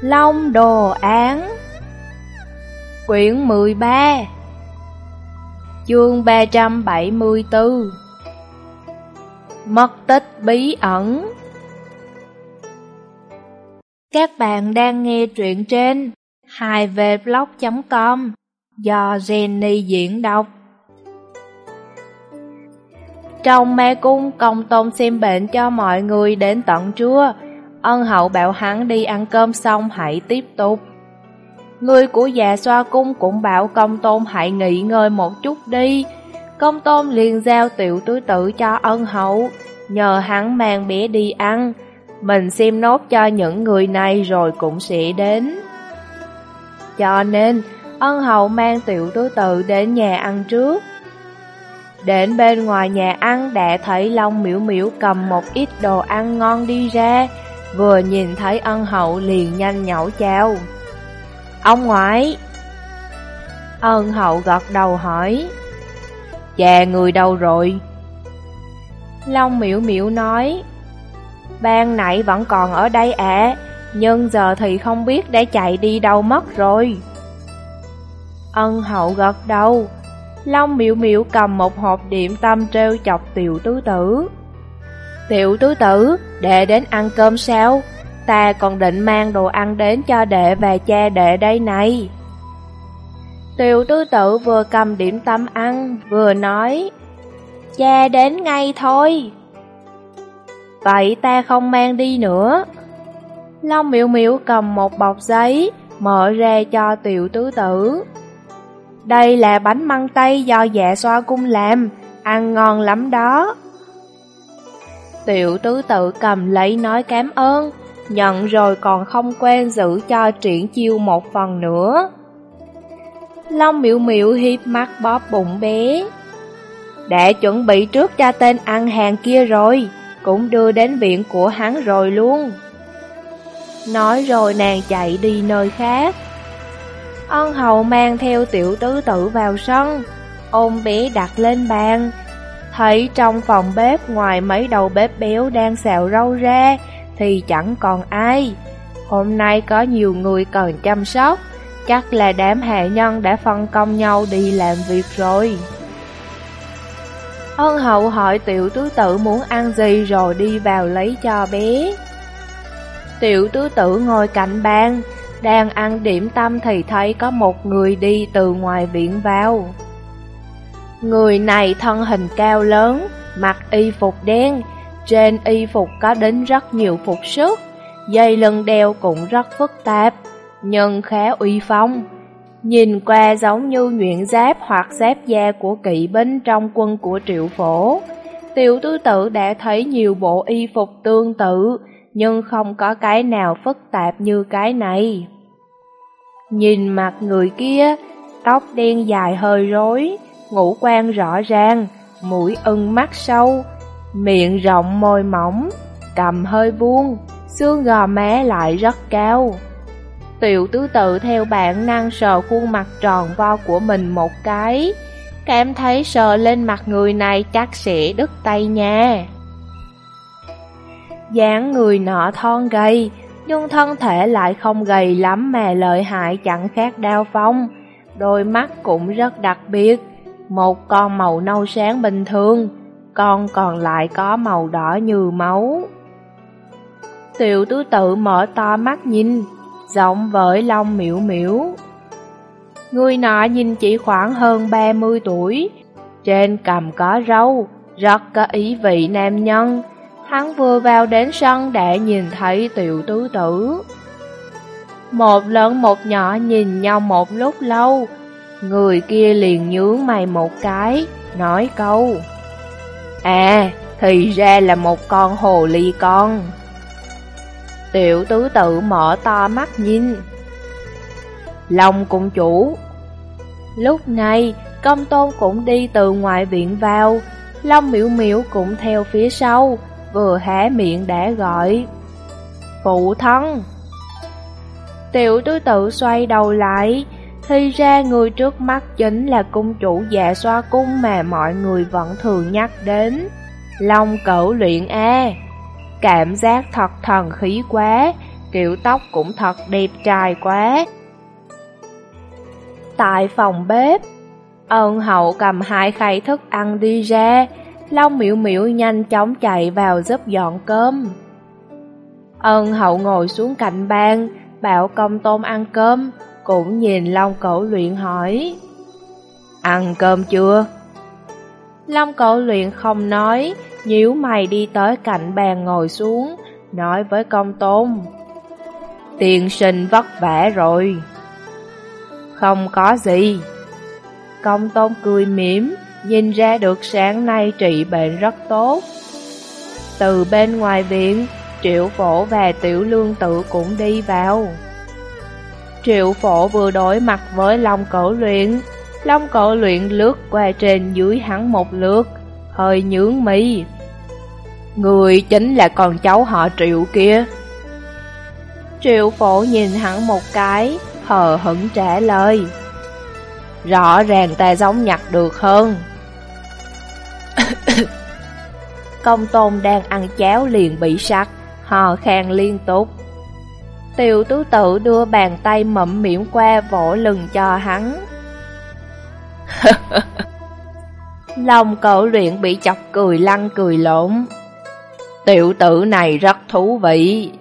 Long Đồ Án. Quyển 13 Chương 374 Mất tích bí ẩn. Các bạn đang nghe truyện trên 2vblog.com do Jenny diễn đọc. Trong mê cung, công tôn xem bệnh cho mọi người đến tận trưa. Ân hậu bảo hắn đi ăn cơm xong hãy tiếp tục. Người của già xoa cung cũng bảo công tôn hãy nghỉ ngơi một chút đi. Công tôn liền giao tiểu tứ tử cho ân hậu, nhờ hắn mang bé đi ăn. Mình xem nốt cho những người này rồi cũng sẽ đến. Cho nên, ân hậu mang tiểu tứ tử đến nhà ăn trước. Đến bên ngoài nhà ăn đã thấy Long miễu miễu cầm một ít đồ ăn ngon đi ra, Vừa nhìn thấy ân hậu liền nhanh nhẩu chào. Ông ngoại Ân hậu gật đầu hỏi. Cha người đâu rồi? Long miễu miễu nói. Ban nãy vẫn còn ở đây ạ Nhưng giờ thì không biết đã chạy đi đâu mất rồi. Ân hậu gật đầu. Long miễu miễu cầm một hộp điểm tâm treo chọc tiểu tứ tử. Tiểu tứ tử, đệ đến ăn cơm sao? Ta còn định mang đồ ăn đến cho đệ và cha đệ đây này. Tiểu tư tử vừa cầm điểm tâm ăn, vừa nói, Cha đến ngay thôi. Vậy ta không mang đi nữa. Long miệu miệu cầm một bọc giấy, mở ra cho tiểu tứ tử. Đây là bánh măng tây do dạ xoa cung làm, ăn ngon lắm đó. Tiểu tứ tự cầm lấy nói cảm ơn, nhận rồi còn không quên giữ cho triển chiêu một phần nữa. Long miệu miệu hiếp mắt bóp bụng bé. Đã chuẩn bị trước cho tên ăn hàng kia rồi, cũng đưa đến viện của hắn rồi luôn. Nói rồi nàng chạy đi nơi khác. Ân hầu mang theo tiểu tứ tử vào sân, ôm bé đặt lên bàn, Thấy trong phòng bếp ngoài mấy đầu bếp béo đang xào rau ra thì chẳng còn ai. Hôm nay có nhiều người cần chăm sóc, chắc là đám hạ nhân đã phân công nhau đi làm việc rồi. Ân hậu hỏi tiểu tứ tử muốn ăn gì rồi đi vào lấy cho bé. Tiểu tứ tử ngồi cạnh bàn, đang ăn điểm tâm thì thấy có một người đi từ ngoài viện vào. Người này thân hình cao lớn, mặc y phục đen, trên y phục có đến rất nhiều phục sức, dây lưng đeo cũng rất phức tạp, nhưng khá uy phong. Nhìn qua giống như nhuyễn giáp hoặc giáp da của kỵ binh trong quân của triệu phổ. Tiểu tứ tử đã thấy nhiều bộ y phục tương tự, nhưng không có cái nào phức tạp như cái này. Nhìn mặt người kia, tóc đen dài hơi rối, ngũ quan rõ ràng, mũi ưng mắt sâu, miệng rộng môi mỏng, cầm hơi vuông, xương gò má lại rất cao. Tiểu tứ tự theo bản năng sờ khuôn mặt tròn vo của mình một cái, cảm thấy sờ lên mặt người này chắc sẽ đứt tay nha. dáng người nọ thon gầy, nhưng thân thể lại không gầy lắm mà lợi hại chẳng khác đao phong, đôi mắt cũng rất đặc biệt, một con màu nâu sáng bình thường, con còn lại có màu đỏ như máu. Tiểu tứ tự mở to mắt nhìn, giọng với lông miễu miễu. Người nọ nhìn chỉ khoảng hơn 30 tuổi, trên cầm có râu, rất có ý vị nam nhân. Hắn vừa vào đến sân đã nhìn thấy tiểu tứ tử. Một lớn một nhỏ nhìn nhau một lúc lâu, Người kia liền nhướng mày một cái, nói câu. À, thì ra là một con hồ ly con. Tiểu tứ tự mở to mắt nhìn. Long cung chủ Lúc này, công tôn cũng đi từ ngoài viện vào. Long miễu miễu cũng theo phía sau Vừa há miệng đã gọi. Phụ thân. Tiểu tứ tự xoay đầu lại thì ra người trước mắt chính là cung chủ dạ xoa cung mà mọi người vẫn thường nhắc đến. Long cẩu luyện A Cảm giác thật thần khí quá, kiểu tóc cũng thật đẹp trai quá. Tại phòng bếp, ân hậu cầm hai khay thức ăn đi ra, Long miễu miễu nhanh chóng chạy vào giúp dọn cơm. Ân hậu ngồi xuống cạnh bàn, bảo công tôm ăn cơm, cũng nhìn Long cẩu luyện hỏi. Ăn cơm chưa? Long cẩu luyện không nói, nhíu mày đi tới cạnh bàn ngồi xuống, nói với công tôn. Tiền sinh vất vả rồi. Không có gì. Công tôn cười mỉm, nhìn ra được sáng nay trị bệnh rất tốt. Từ bên ngoài viện, Triệu Phổ và Tiểu Lương Tự cũng đi vào. Triệu Phổ vừa đối mặt với Long Cẩu Luyện, Long Cẩu Luyện lướt qua trên dưới hắn một lượt, hơi nhướng mi. Người chính là con cháu họ Triệu kia. Triệu Phổ nhìn hắn một cái, hờ hững trả lời. Rõ ràng ta giống nhặt được hơn. Công tôn đang ăn cháo liền bị sặc, hò khan liên tục. Tiểu tứ tự đưa bàn tay mậm miệng qua vỗ lưng cho hắn. Lòng cậu luyện bị chọc cười lăn cười lộn. Tiểu tử này rất thú vị.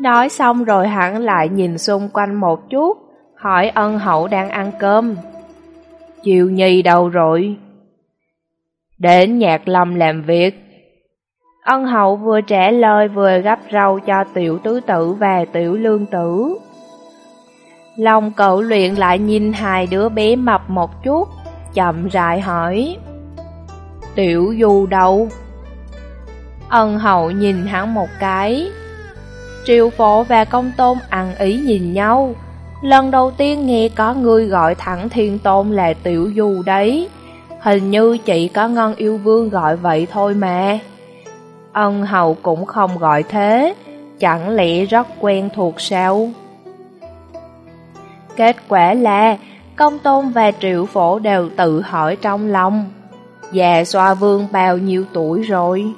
Nói xong rồi hắn lại nhìn xung quanh một chút, hỏi ân hậu đang ăn cơm. Chiều nhi đâu rồi? Đến nhạc lâm làm việc. Ân hậu vừa trả lời vừa gấp rau cho tiểu tứ tử và tiểu lương tử. Lòng cậu luyện lại nhìn hai đứa bé mập một chút, chậm rãi hỏi. Tiểu du đâu? Ân hậu nhìn hắn một cái. Triệu phổ và công tôn ăn ý nhìn nhau. Lần đầu tiên nghe có người gọi thẳng thiên tôn là tiểu du đấy. Hình như chỉ có ngân yêu vương gọi vậy thôi mà. Ân hậu cũng không gọi thế, chẳng lẽ rất quen thuộc sao? Kết quả là công tôn và triệu phổ đều tự hỏi trong lòng. Già xoa vương bao nhiêu tuổi rồi?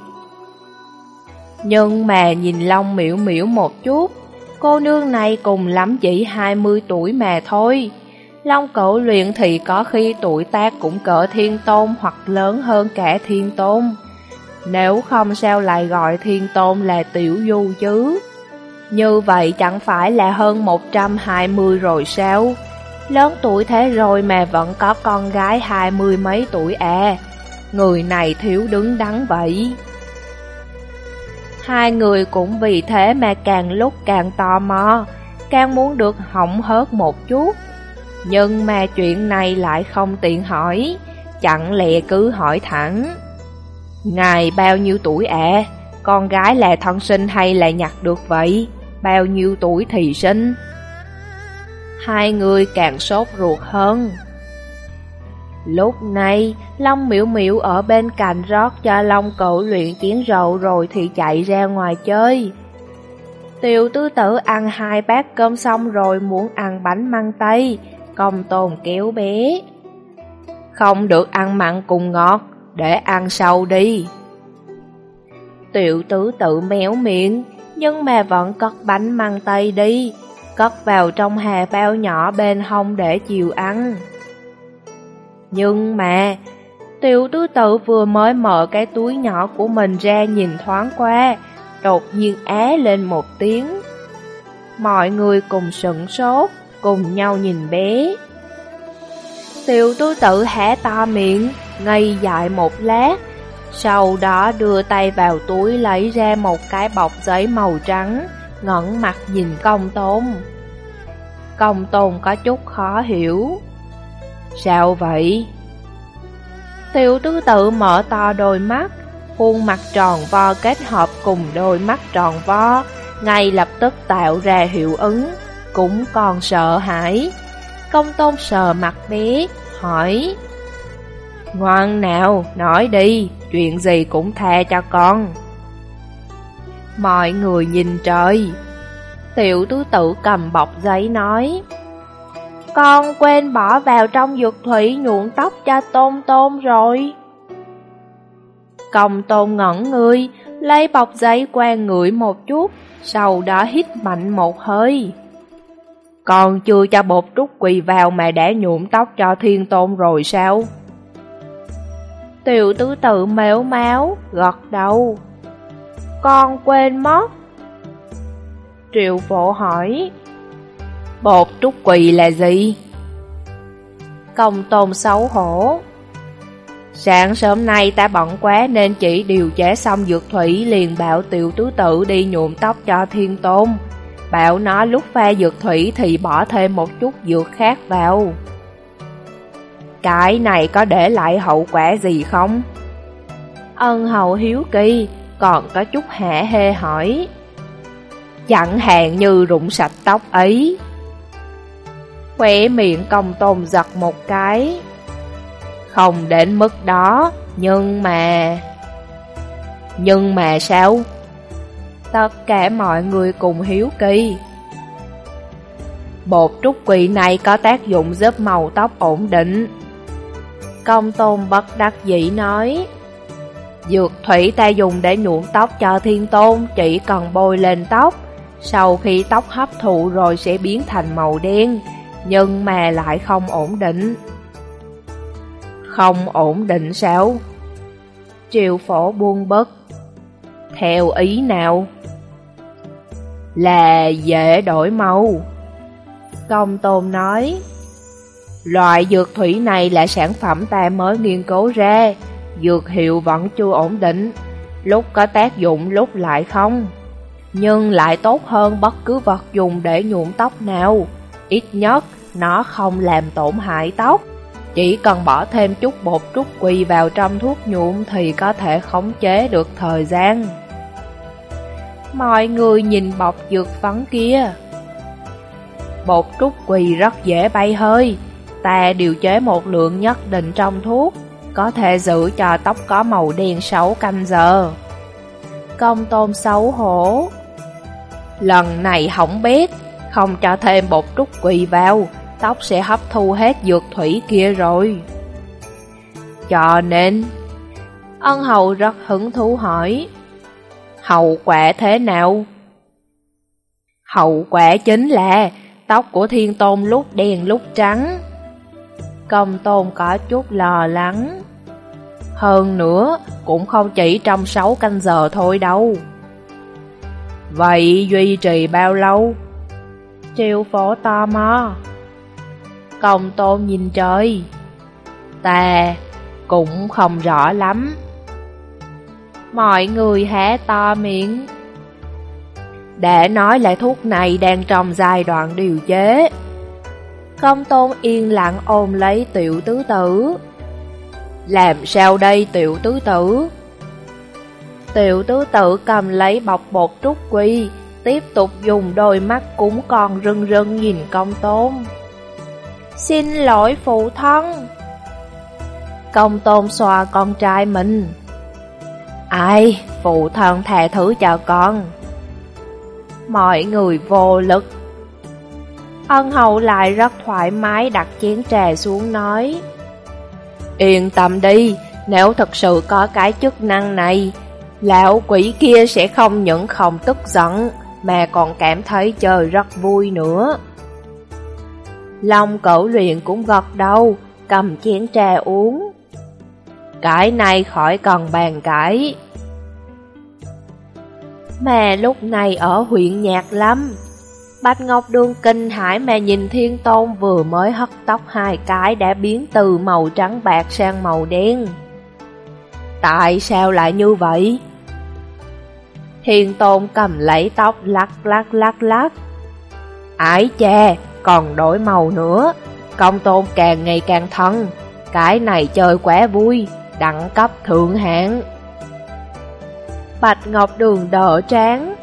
Nhưng mà nhìn Long miễu miễu một chút, cô nương này cùng lắm chỉ 20 tuổi mà thôi. Long cẩu luyện thì có khi tuổi tác cũng cỡ thiên tôn hoặc lớn hơn cả thiên tôn. Nếu không sao lại gọi thiên tôn là tiểu du chứ? Như vậy chẳng phải là hơn 120 rồi sao? Lớn tuổi thế rồi mà vẫn có con gái hai mươi mấy tuổi à. Người này thiếu đứng đắn vậy. Hai người cũng vì thế mà càng lúc càng tò mò, càng muốn được hỏng hớt một chút. Nhưng mà chuyện này lại không tiện hỏi, chẳng lẽ cứ hỏi thẳng. Ngài bao nhiêu tuổi ạ? À? Con gái là thân sinh hay là nhặt được vậy? Bao nhiêu tuổi thì sinh? Hai người càng sốt ruột hơn. Lúc này, Long miễu miễu ở bên cạnh rót cho Long cậu luyện chén rậu rồi thì chạy ra ngoài chơi. Tiểu tứ tử ăn hai bát cơm xong rồi muốn ăn bánh măng tây, công tồn kéo bé. Không được ăn mặn cùng ngọt, để ăn sau đi. Tiểu tứ tự méo miệng, nhưng mà vẫn cất bánh mang tay đi, cất vào trong hà bao nhỏ bên hông để chiều ăn. Nhưng mà, tiểu tứ tự vừa mới mở cái túi nhỏ của mình ra nhìn thoáng qua, đột nhiên á lên một tiếng. Mọi người cùng sững sốt, cùng nhau nhìn bé. Tiểu tứ tự hé to miệng, ngây dại một lát, sau đó đưa tay vào túi lấy ra một cái bọc giấy màu trắng, ngẩn mặt nhìn công tôn. Công tôn có chút khó hiểu. Sao vậy? Tiểu tứ tự mở to đôi mắt, khuôn mặt tròn vo kết hợp cùng đôi mắt tròn vo, ngay lập tức tạo ra hiệu ứng, cũng còn sợ hãi. Công tôn sờ mặt bé, hỏi Ngoan nào, nói đi, chuyện gì cũng tha cho con Mọi người nhìn trời Tiểu tứ tự cầm bọc giấy nói Con quên bỏ vào trong dược thủy nhuộm tóc cho tôn tôn rồi Công tôn ngẩn người lấy bọc giấy qua ngửi một chút, sau đó hít mạnh một hơi. Còn chưa cho bột trúc quỳ vào mà đã nhuộm tóc cho thiên tôn rồi sao? Tiểu tứ tự méo máu, gật đầu. Con quên mất. Triệu phổ hỏi. Bột trúc quỳ là gì? Công tôn xấu hổ. Sáng sớm nay ta bận quá nên chỉ điều chế xong dược thủy liền bảo tiểu tứ tự đi nhuộm tóc cho thiên tôn. Bảo nó lúc pha dược thủy thì bỏ thêm một chút dược khác vào. Cái này có để lại hậu quả gì không? Ân hậu hiếu kỳ, còn có chút hạ hê hỏi. Chẳng hạn như rụng sạch tóc ấy. Khỏe miệng công tôn giật một cái. Không đến mức đó, nhưng mà... Nhưng mà sao? Tất cả mọi người cùng hiếu kỳ. Bột trúc quỷ này có tác dụng giúp màu tóc ổn định. Công tôn bất đắc dĩ nói, Dược thủy ta dùng để nhuộm tóc cho thiên tôn, Chỉ cần bôi lên tóc, Sau khi tóc hấp thụ rồi sẽ biến thành màu đen, Nhưng mà lại không ổn định Không ổn định sao? Triều phổ buông bất Theo ý nào? Là dễ đổi màu Công tôn nói Loại dược thủy này là sản phẩm ta mới nghiên cứu ra, dược hiệu vẫn chưa ổn định, lúc có tác dụng lúc lại không. Nhưng lại tốt hơn bất cứ vật dùng để nhuộm tóc nào, ít nhất nó không làm tổn hại tóc. Chỉ cần bỏ thêm chút bột trúc quỳ vào trong thuốc nhuộm thì có thể khống chế được thời gian. Mọi người nhìn bọc dược phấn kia. Bột trúc quỳ rất dễ bay hơi, ta điều chế một lượng nhất định trong thuốc, có thể giữ cho tóc có màu đen 6 canh giờ. Công tôn xấu hổ Lần này hỏng biết không cho thêm bột trúc quỳ vào, tóc sẽ hấp thu hết dược thủy kia rồi. Cho nên, ân hầu rất hứng thú hỏi, hậu quả thế nào? Hậu quả chính là tóc của thiên tôn lúc đen lúc trắng. Công tôn có chút lo lắng. Hơn nữa, cũng không chỉ trong 6 canh giờ thôi đâu. Vậy duy trì bao lâu? Triều phổ tò mò. Công tôn nhìn trời. Ta cũng không rõ lắm. Mọi người há to miệng. Để nói lại thuốc này đang trong giai đoạn điều chế. Công tôn yên lặng ôm lấy tiểu tứ tử. Làm sao đây tiểu tứ tử? Tiểu tứ tử cầm lấy bọc bột trúc quy, tiếp tục dùng đôi mắt cũng còn rưng rưng nhìn công tôn. Xin lỗi phụ thân. Công tôn xoa con trai mình. Ai, phụ thân thà thứ cho con. Mọi người vô lực Ân hậu lại rất thoải mái đặt chén trà xuống nói Yên tâm đi, nếu thật sự có cái chức năng này Lão quỷ kia sẽ không những không tức giận Mà còn cảm thấy chơi rất vui nữa. Long cẩu luyện cũng gật đầu Cầm chén trà uống. Cái này khỏi cần bàn cãi. Mà lúc này ở huyện Nhạc Lâm Bạch Ngọc Đường kinh hãi mà nhìn Thiên Tôn vừa mới hất tóc hai cái đã biến từ màu trắng bạc sang màu đen. Tại sao lại như vậy? Thiên Tôn cầm lấy tóc lắc lắc lắc lắc. Ái cha, còn đổi màu nữa. Công Tôn càng ngày càng thân. Cái này chơi quá vui, đẳng cấp thượng hạng. Bạch Ngọc Đường đỡ tráng,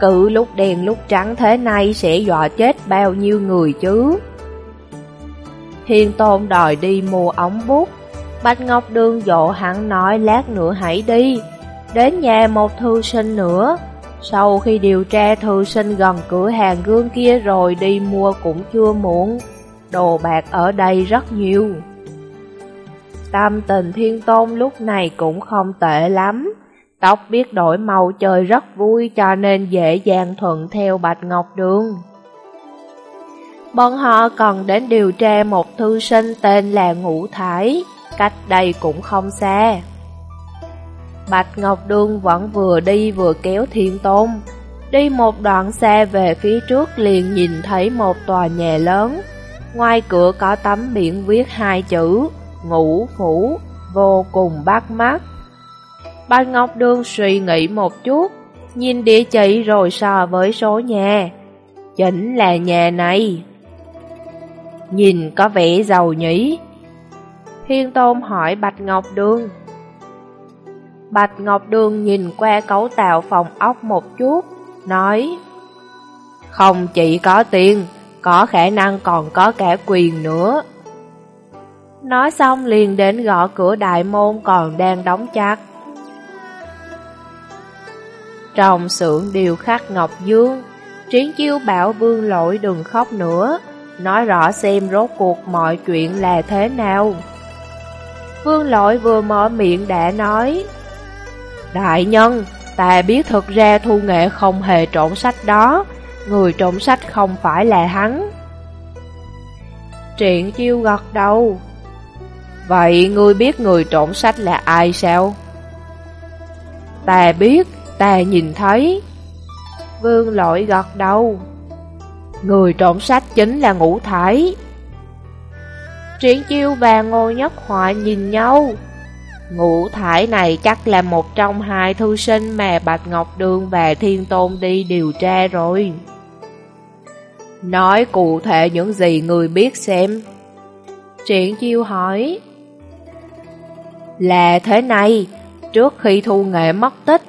cứ lúc đen lúc trắng thế này sẽ dọa chết bao nhiêu người chứ. Thiên Tôn đòi đi mua ống bút, Bạch Ngọc Đường dỗ hắn nói lát nữa hãy đi, đến nhà một thư sinh nữa. Sau khi điều tra thư sinh gần cửa hàng gương kia rồi đi mua cũng chưa muộn, đồ bạc ở đây rất nhiều. Tâm tình Thiên Tôn lúc này cũng không tệ lắm, Tóc biết đổi màu trời rất vui cho nên dễ dàng thuận theo Bạch Ngọc Đường. Bọn họ còn đến điều tra một thư sinh tên là Ngũ Thái, cách đây cũng không xa. Bạch Ngọc Đường vẫn vừa đi vừa kéo thiên tôn. Đi một đoạn xe về phía trước liền nhìn thấy một tòa nhà lớn. Ngoài cửa có tấm biển viết hai chữ, ngũ phủ, vô cùng bắt mắt. Bạch Ngọc Đường suy nghĩ một chút, nhìn địa chỉ rồi so với số nhà. Chính là nhà này. Nhìn có vẻ giàu nhỉ? Thiên Tôn hỏi Bạch Ngọc Đường. Bạch Ngọc Đường nhìn qua cấu tạo phòng ốc một chút, nói Không chỉ có tiền, có khả năng còn có cả quyền nữa. Nói xong liền đến gõ cửa đại môn còn đang đóng chặt. Trong xưởng điều khắc Ngọc Dương, Triển chiêu bảo vương lỗi đừng khóc nữa, nói rõ xem rốt cuộc mọi chuyện là thế nào. Vương lỗi vừa mở miệng đã nói, Đại nhân, ta biết thực ra thu nghệ không hề trộn sách đó, người trộn sách không phải là hắn. Triển chiêu gật đầu. Vậy ngươi biết người trộn sách là ai sao? Ta biết, ta nhìn thấy. Vương lỗi gật đầu. Người trộm sách chính là ngũ thải. Triển chiêu và ngô nhất họa nhìn nhau. Ngũ thải này chắc là một trong hai thư sinh mà Bạch Ngọc Đường và Thiên Tôn đi điều tra rồi. Nói cụ thể những gì người biết xem. Triển chiêu hỏi. Là thế này, trước khi thu nghệ mất tích,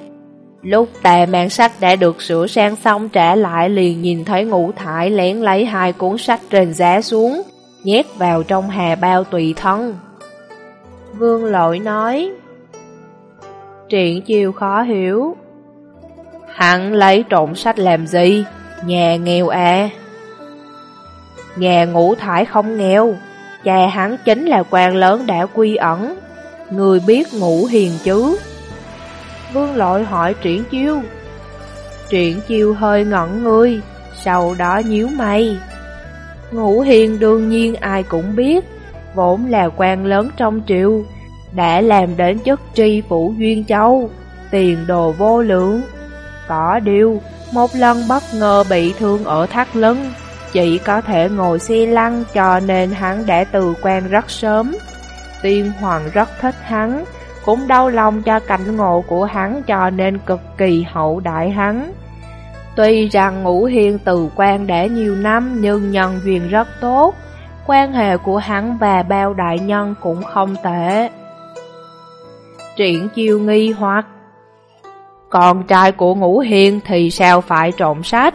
lúc tà mang sách đã được sửa sang xong trả lại liền nhìn thấy ngũ thải lén lấy hai cuốn sách trên giá xuống, nhét vào trong hà bao tùy thân. Vương lội nói Triển chiều khó hiểu. Hắn lấy trộm sách làm gì? Nhà nghèo à. Nhà ngũ thải không nghèo. Cha hắn chính là quan lớn đã quy ẩn. Người biết ngũ hiền chứ. Vương lội hỏi triển chiêu Triển chiêu hơi ngẩn người Sau đó nhíu mày Ngũ hiền đương nhiên ai cũng biết vốn là quan lớn trong triều, đã làm đến chức tri phủ Duyên Châu, tiền đồ vô lượng. Có điều, một lần bất ngờ bị thương ở thắt lưng, chỉ có thể ngồi xe lăn cho nên hắn đã từ quan rất sớm. Tiên Hoàng rất thích hắn, cũng đau lòng cho cảnh ngộ của hắn cho nên cực kỳ hậu đại hắn. Tuy rằng ngũ hiên từ quan đã nhiều năm nhưng nhân duyên rất tốt, quan hệ của hắn và bao đại nhân cũng không tệ. Triển chiêu nghi hoặc Con trai của ngũ hiên thì sao phải trộm sách?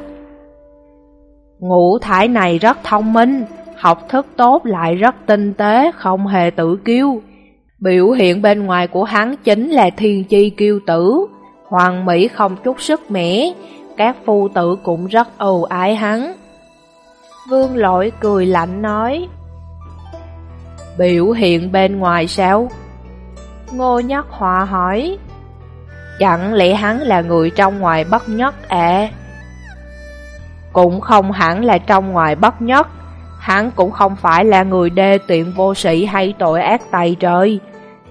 Ngũ thái này rất thông minh, học thức tốt lại rất tinh tế, không hề tự kiêu. Biểu hiện bên ngoài của hắn chính là thiên chi kiêu tử, hoàng mỹ không chút sức mẻ, các phu tử cũng rất ưu ái hắn. Vương lỗi cười lạnh nói Biểu hiện bên ngoài sao? Ngô Nhất Họa hỏi Chẳng lẽ hắn là người trong ngoài bất nhất à? Cũng không hẳn là trong ngoài bất nhất Hắn cũng không phải là người đê tiện vô sĩ hay tội ác tày trời.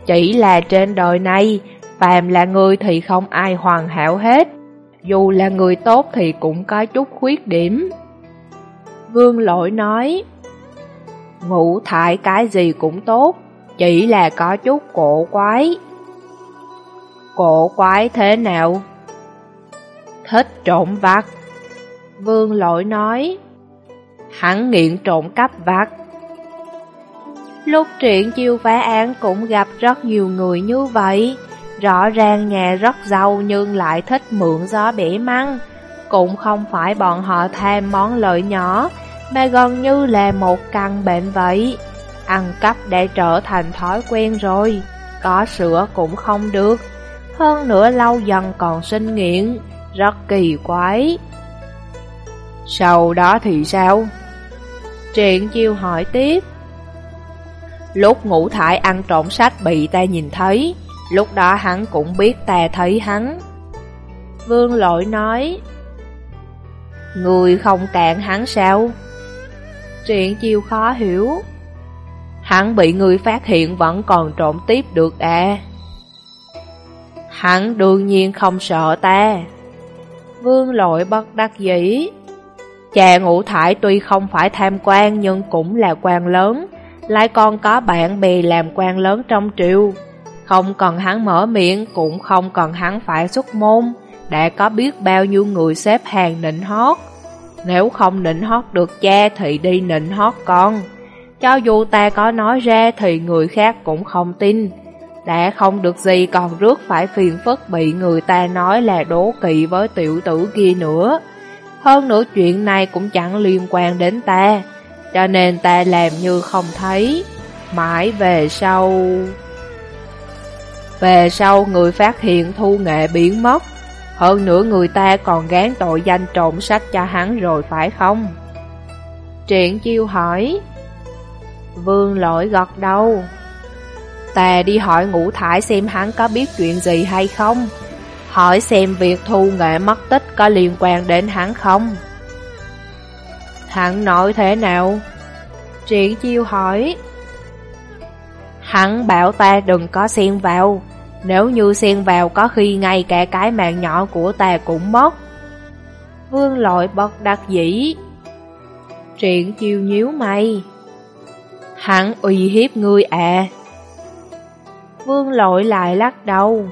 Chỉ là trên đời này, Phàm là người thì không ai hoàn hảo hết. Dù là người tốt thì cũng có chút khuyết điểm. Vương lỗi nói, ngũ thải cái gì cũng tốt, Chỉ là có chút cổ quái. Cổ quái thế nào? Thích trộm vặt. Vương lỗi nói Hắn nghiện trộm cắp vặt Lúc truyện chiêu phá án cũng gặp rất nhiều người như vậy. Rõ ràng nhà rất giàu nhưng lại thích mượn gió bể măng. Cũng không phải bọn họ tham món lợi nhỏ, Mà gần như là một căn bệnh vậy. Ăn cắp đã trở thành thói quen rồi, Có sữa cũng không được. Hơn nữa lâu dần còn sinh nghiện, Rất kỳ quái. Sau đó thì sao? Triện chiêu hỏi tiếp Lúc ngủ thải ăn trộm sách bị ta nhìn thấy Lúc đó hắn cũng biết ta thấy hắn. Vương lội nói, Người không cạn hắn sao? Chuyện chiêu khó hiểu. Hắn bị người phát hiện vẫn còn trộm tiếp được à? Hắn đương nhiên không sợ ta. Vương lội bất đắc dĩ. Chàng ngũ thải tuy không phải tham quan nhưng cũng là quan lớn, lại còn có bạn bè làm quan lớn trong triều. Không cần hắn mở miệng cũng không cần hắn phải xuất môn, đã có biết bao nhiêu người xếp hàng nịnh hót. Nếu không nịnh hót được cha thì đi nịnh hót con. Cho dù ta có nói ra thì người khác cũng không tin. Đã không được gì còn rước phải phiền phức bị người ta nói là đố kỵ với tiểu tử kia nữa. Hơn nữa chuyện này cũng chẳng liên quan đến ta, cho nên ta làm như không thấy. Mãi về sau... Về sau người phát hiện thu nghệ biến mất, hơn nữa người ta còn gán tội danh trộm sách cho hắn rồi phải không? Triển chiêu hỏi Vương lỗi gật đầu Ta đi hỏi ngũ thải xem hắn có biết chuyện gì hay không Hỏi xem việc thu nghệ mất tích có liên quan đến hắn không? Hắn nói thế nào? Triển chiêu hỏi. Hắn bảo ta đừng có xen vào. Nếu như xen vào có khi ngay cả cái mạng nhỏ của ta cũng mất. Vương lội bất đắc dĩ. Triển chiêu nhíu mày. Hắn uy hiếp ngươi à? Vương lội lại lắc đầu.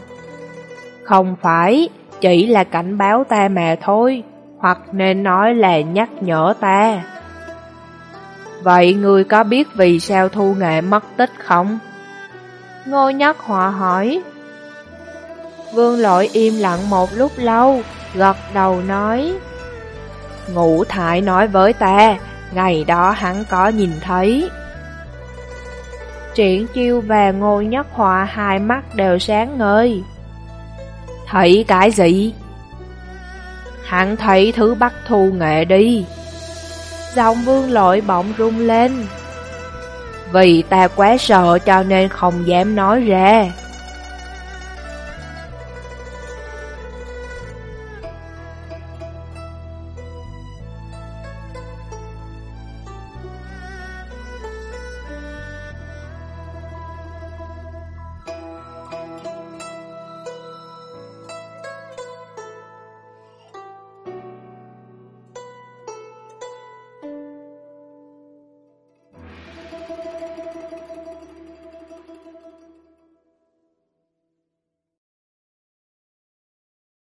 Không phải, chỉ là cảnh báo ta mà thôi Hoặc nên nói là nhắc nhở ta Vậy ngươi có biết vì sao thu nghệ mất tích không? Ngô Nhất Họa hỏi. Vương lội im lặng một lúc lâu, gật đầu nói. Ngũ thải nói với ta, ngày đó hắn có nhìn thấy. Triển chiêu và Ngô Nhất Họa hai mắt đều sáng ngời. Thấy cái gì? Hắn thấy thứ bắt thu nghệ đi. Giọng vương lội bỗng rung lên Vì ta quá sợ cho nên không dám nói ra